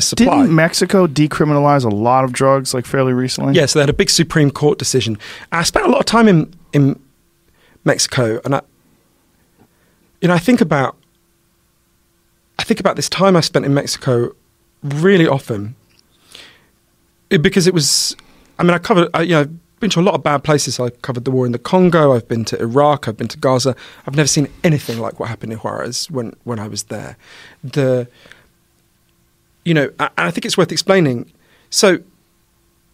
supply. Didn't Mexico decriminalize a lot of drugs like fairly recently? Yeah, so they had a big Supreme Court decision. I spent a lot of time in in Mexico, and I, you know, I think about I think about this time I spent in Mexico really often It- because it was. I mean, I covered. I, you know, I've been to a lot of bad places. I covered the war in the Congo. I've been to Iraq. I've been to Gaza. I've never seen anything like what happened in Juarez when when I was there. The you know, I, I think it's worth explaining. So,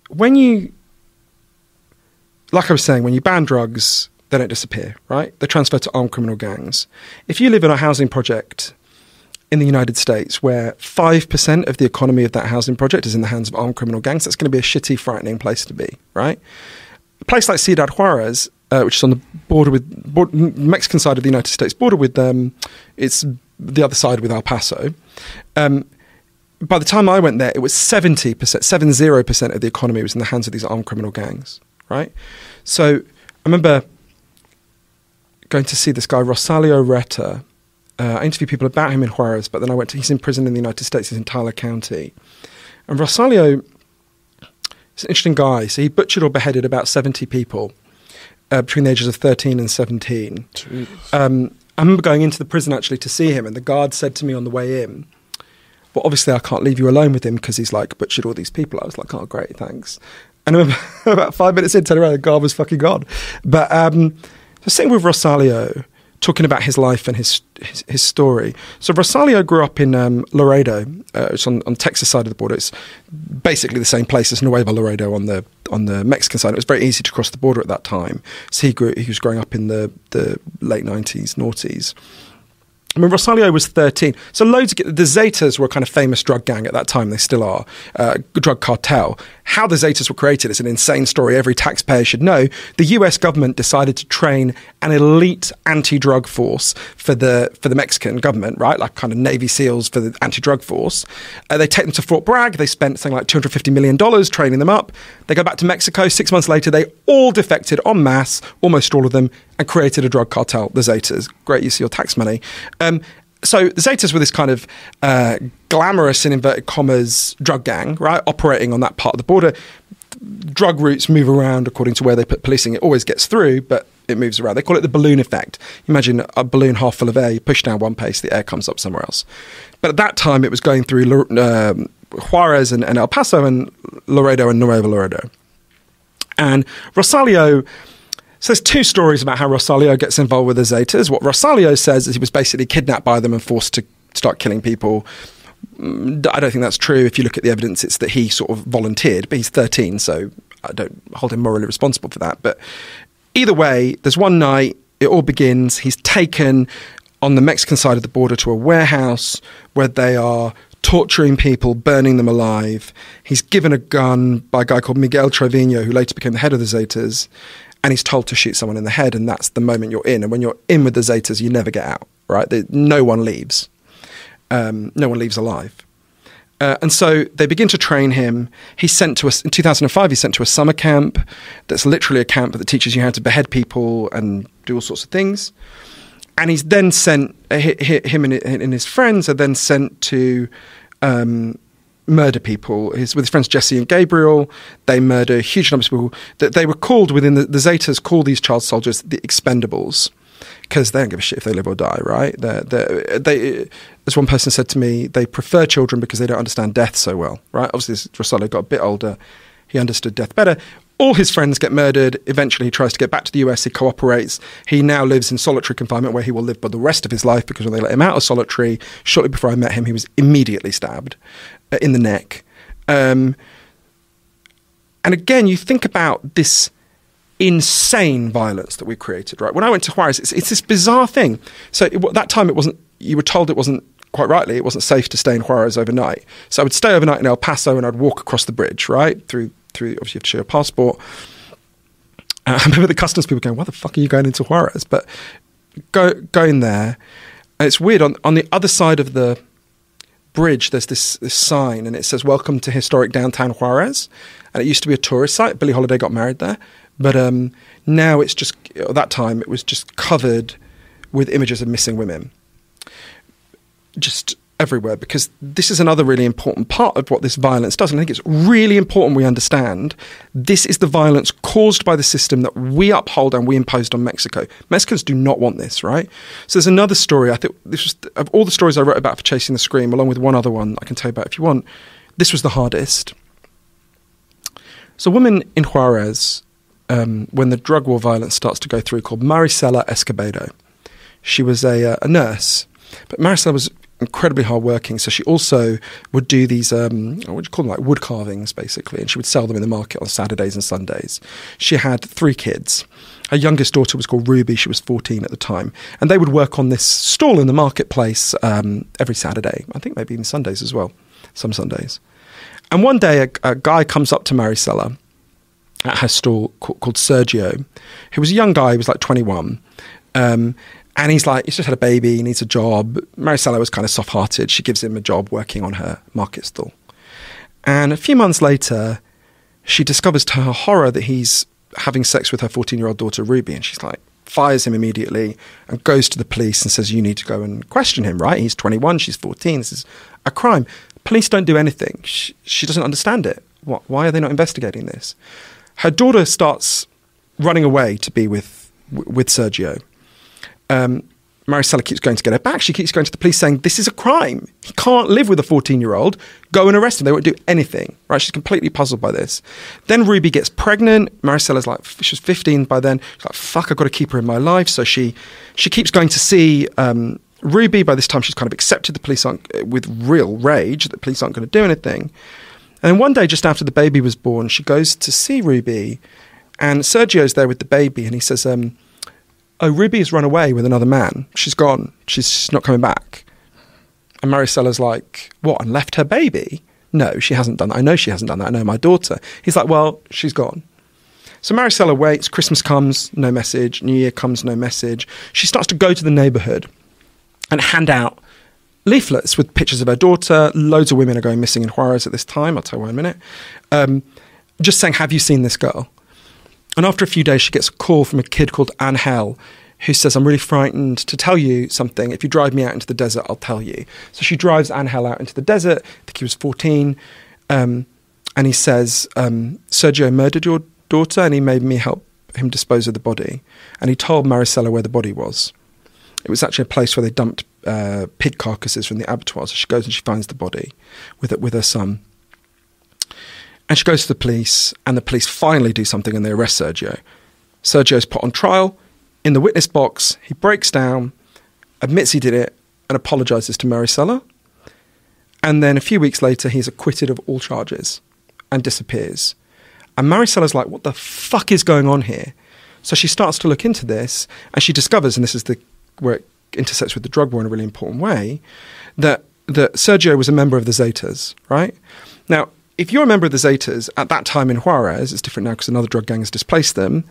when you, like I was saying, when you ban drugs, they don't disappear, right? They transfer to armed criminal gangs. If you live in a housing project in the United States where 5% of the economy of that housing project is in the hands of armed criminal gangs, that's going to be a shitty, frightening place to be, right? A place like Ciudad Juarez, uh, which is on the border with board, Mexican side of the United States border with, um, it's the other side with El Paso. Um, by the time I went there, it was 70%, 70% of the economy was in the hands of these armed criminal gangs, right? So I remember going to see this guy, Rosalio Reta. Uh, I interviewed people about him in Juarez, but then I went to, he's in prison in the United States, he's in Tyler County. And Rosalio is an interesting guy. So he butchered or beheaded about 70 people uh, between the ages of 13 and 17. Um, I remember going into the prison actually to see him, and the guard said to me on the way in, well, obviously I can't leave you alone with him because he's like butchered all these people. I was like, oh, great, thanks. And about five minutes in, turn around, the was fucking gone. But um, sitting with Rosalio, talking about his life and his his, his story. So Rosalio grew up in um, Laredo, uh, it's on on Texas side of the border. It's basically the same place as Nuevo Laredo on the on the Mexican side. It was very easy to cross the border at that time. So he grew. He was growing up in the the late nineties, noughties. I mean, Rosalio was 13. So loads of, the Zetas were a kind of famous drug gang at that time. They still are. Uh, drug cartel. How the Zetas were created is an insane story every taxpayer should know. The US government decided to train an elite anti-drug force for the, for the Mexican government, right? Like kind of Navy SEALs for the anti-drug force. Uh, they take them to Fort Bragg. They spent something like $250 million training them up. They go back to Mexico. Six months later, they all defected en masse, almost all of them, and created a drug cartel, the Zetas. Great use of your tax money. Um, so the Zetas were this kind of uh, glamorous, in inverted commas, drug gang, right, operating on that part of the border. Drug routes move around according to where they put policing. It always gets through, but it moves around. They call it the balloon effect. Imagine a balloon half full of air. You push down one pace, the air comes up somewhere else. But at that time, it was going through um, Juarez and, and El Paso and Laredo and Nuevo Laredo. And Rosalio. So there's two stories about how Rosalio gets involved with the Zetas. What Rosalio says is he was basically kidnapped by them and forced to start killing people. Mm, I don't think that's true. If you look at the evidence, it's that he sort of volunteered, but he's 13, so I don't hold him morally responsible for that. But either way, there's one night, it all begins. He's taken on the Mexican side of the border to a warehouse where they are torturing people, burning them alive. He's given a gun by a guy called Miguel Trevino, who later became the head of the Zetas, and he's told to shoot someone in the head, and that's the moment you're in. And when you're in with the Zetas, you never get out, right? They, no one leaves. Um, no one leaves alive. Uh, and so they begin to train him. He's sent to a, in 2005. He's sent to a summer camp. That's literally a camp that teaches you how to behead people and do all sorts of things. And he's then sent. Uh, hi- hi- him and, and his friends are then sent to um, murder people. His, with his friends Jesse and Gabriel, they murder huge numbers of people. That they were called within the, the Zetas call these child soldiers the Expendables because they don't give a shit if they live or die, right? They're, they're, they, as one person said to me, they prefer children because they don't understand death so well, right? Obviously, Rosalio got a bit older, he understood death better. All his friends get murdered. Eventually, he tries to get back to the US. He cooperates. He now lives in solitary confinement where he will live for the rest of his life because when they let him out of solitary, shortly before I met him, he was immediately stabbed in the neck. Um, and again, you think about this insane violence that we created, right? When I went to Juarez, it's, it's this bizarre thing. So it, that time, it wasn't. You were told it wasn't quite rightly. It wasn't safe to stay in Juarez overnight. So I would stay overnight in El Paso, and I'd walk across the bridge, right through through. Obviously, you have to show your passport. Uh, I remember the customs people going, "Why the fuck are you going into Juarez?" But go going there, and it's weird. On on the other side of the bridge, there's this, this sign, and it says "Welcome to historic downtown Juarez." And it used to be a tourist site. Billie Holiday got married there, but um, now it's just at that time it was just covered with images of missing women. Just everywhere because this is another really important part of what this violence does. And I think it's really important we understand this is the violence caused by the system that we uphold and we imposed on Mexico. Mexicans do not want this, right? So there's another story. I think this was of all the stories I wrote about for Chasing the Scream, along with one other one I can tell you about if you want. This was the hardest. So, a woman in Juarez, um, when the drug war violence starts to go through, called Marisela Escobedo. She was a, uh, a nurse, but Marisela was incredibly hardworking. So she also would do these, um, what would you call them, like wood carvings, basically, and she would sell them in the market on Saturdays and Sundays. She had three kids. Her youngest daughter was called Ruby. She was 14 at the time. And they would work on this stall in the marketplace um, every Saturday. I think maybe even Sundays as well, some Sundays. And one day, a, a guy comes up to Marisela at her stall called, called Sergio, who was a young guy, he was like 21. Um, and he's like, he's just had a baby, he needs a job. Marisela was kind of soft hearted. She gives him a job working on her market stall. And a few months later, she discovers to her horror that he's having sex with her 14 year old daughter, Ruby. And she's like, fires him immediately and goes to the police and says, You need to go and question him, right? He's 21, she's 14. This is a crime. Police don't do anything. She, she doesn't understand it. What, why are they not investigating this? Her daughter starts running away to be with, with Sergio um, Marisela keeps going to get her back. She keeps going to the police saying, This is a crime. He can't live with a 14 year old. Go and arrest him. They won't do anything. Right? She's completely puzzled by this. Then Ruby gets pregnant. Marisela's like, she's 15 by then. She's like, Fuck, I've got to keep her in my life. So she, she keeps going to see um, Ruby. By this time, she's kind of accepted the police aren't, with real rage that the police aren't going to do anything. And then one day, just after the baby was born, she goes to see Ruby. And Sergio's there with the baby. And he says, um, oh, Ruby has run away with another man. She's gone. She's not coming back. And Marisela's like, what, and left her baby? No, she hasn't done that. I know she hasn't done that. I know my daughter. He's like, well, she's gone. So Marisela waits. Christmas comes, no message. New Year comes, no message. She starts to go to the neighborhood and hand out leaflets with pictures of her daughter. Loads of women are going missing in Juarez at this time. I'll tell you in a minute. Um, just saying, have you seen this girl? And after a few days, she gets a call from a kid called Angel who says, I'm really frightened to tell you something. If you drive me out into the desert, I'll tell you. So she drives Angel out into the desert. I think he was 14. Um, and he says, um, Sergio murdered your daughter and he made me help him dispose of the body. And he told Marisela where the body was. It was actually a place where they dumped uh, pig carcasses from the abattoir. So she goes and she finds the body with, with her son. And she goes to the police, and the police finally do something and they arrest Sergio. Sergio's put on trial. In the witness box, he breaks down, admits he did it, and apologizes to Marisela. And then a few weeks later, he's acquitted of all charges and disappears. And Marisela's like, what the fuck is going on here? So she starts to look into this, and she discovers, and this is the where it intersects with the drug war in a really important way, that that Sergio was a member of the Zetas, right? Now, if you're a member of the Zetas at that time in Juarez, it's different now because another drug gang has displaced them,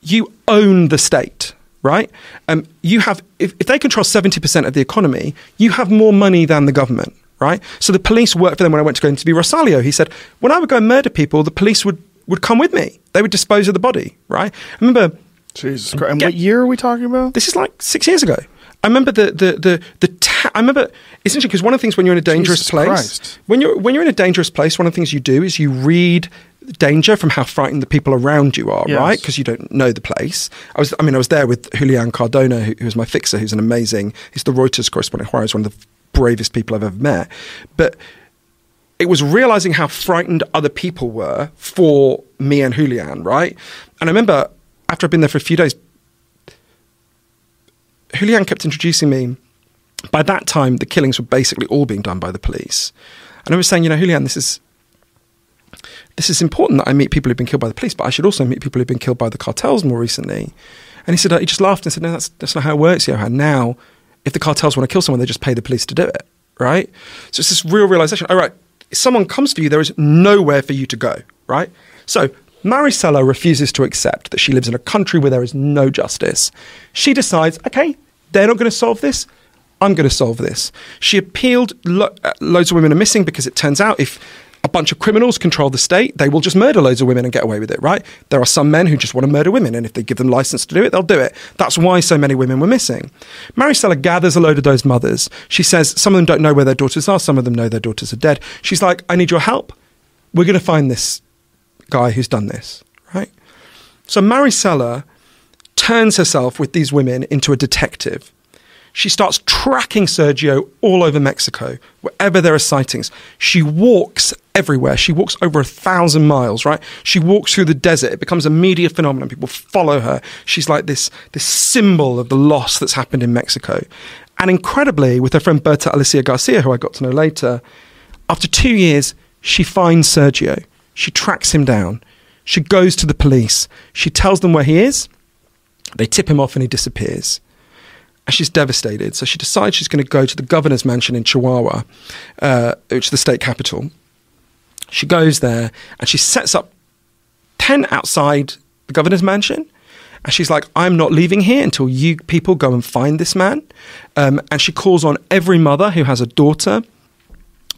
you own the state, right? Um, you have, if, if they control 70% of the economy, you have more money than the government, right? So the police worked for them when I went to go interview Rosalio. He said, when I would go and murder people, the police would, would come with me. They would dispose of the body, right? I remember. Jesus Christ. And get, what year are we talking about? This is like six years ago. I remember the the the the. Ta- I remember it's interesting because one of the things when you're in a dangerous Jesus place, Christ. when you're when you're in a dangerous place, one of the things you do is you read danger from how frightened the people around you are, Yes. right? Because you don't know the place. I was, I mean, I was there with Julian Cardona, who, who was my fixer, who's an amazing. He's the Reuters correspondent. Juarez, one of the bravest people I've ever met, but. It was realizing how frightened other people were for me and Julian, right? And I remember after I'd been there for a few days, Julian kept introducing me. By that time, the killings were basically all being done by the police. And I was saying, you know, Julian, this is this is important that I meet people who've been killed by the police, but I should also meet people who've been killed by the cartels more recently. And he said, uh, he just laughed and said, no, that's, that's not how it works, Johann. Now, if the cartels want to kill someone, they just pay the police to do it, right? So it's this real realization. All right, if someone comes for you, there is nowhere for you to go, right? So Marisela refuses to accept that she lives in a country where there is no justice. She decides, okay, they're not going to solve this. I'm going to solve this. She appealed. Lo- uh, loads of women are missing because it turns out if a bunch of criminals control the state, they will just murder loads of women and get away with it, right? There are some men who just want to murder women, and if they give them license to do it, they'll do it. That's why so many women were missing. Marisela gathers a load of those mothers. She says some of them don't know where their daughters are, some of them know their daughters are dead. She's like, I need your help. We're going to find this guy who's done this, right? So Marisela turns herself with these women into a detective she starts tracking Sergio all over Mexico, wherever there are sightings. She walks everywhere. She walks over a thousand miles, right? She walks through the desert. It becomes a media phenomenon. People follow her. She's like this, this symbol of the loss that's happened in Mexico. And incredibly, with her friend Berta Alicia Garcia, who I got to know later, after two years, she finds Sergio. She tracks him down. She goes to the police. She tells them where he is. They tip him off and he disappears and she's devastated. So she decides she's going to go to the governor's mansion in Chihuahua, uh, which is the state capital. She goes there and she sets up tent outside the governor's mansion. And she's like, I'm not leaving here until you people go and find this man. Um, and she calls on every mother who has a daughter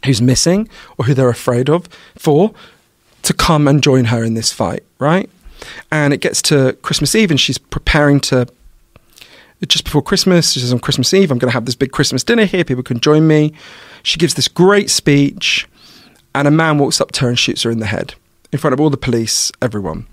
who's missing or who they're afraid of for to come and join her in this fight, right? And it gets to Christmas Eve and she's preparing to just before Christmas. She says, on Christmas Eve, I'm going to have this big Christmas dinner here. People can join me. She gives this great speech, and a man walks up to her and shoots her in the head in front of all the police, everyone.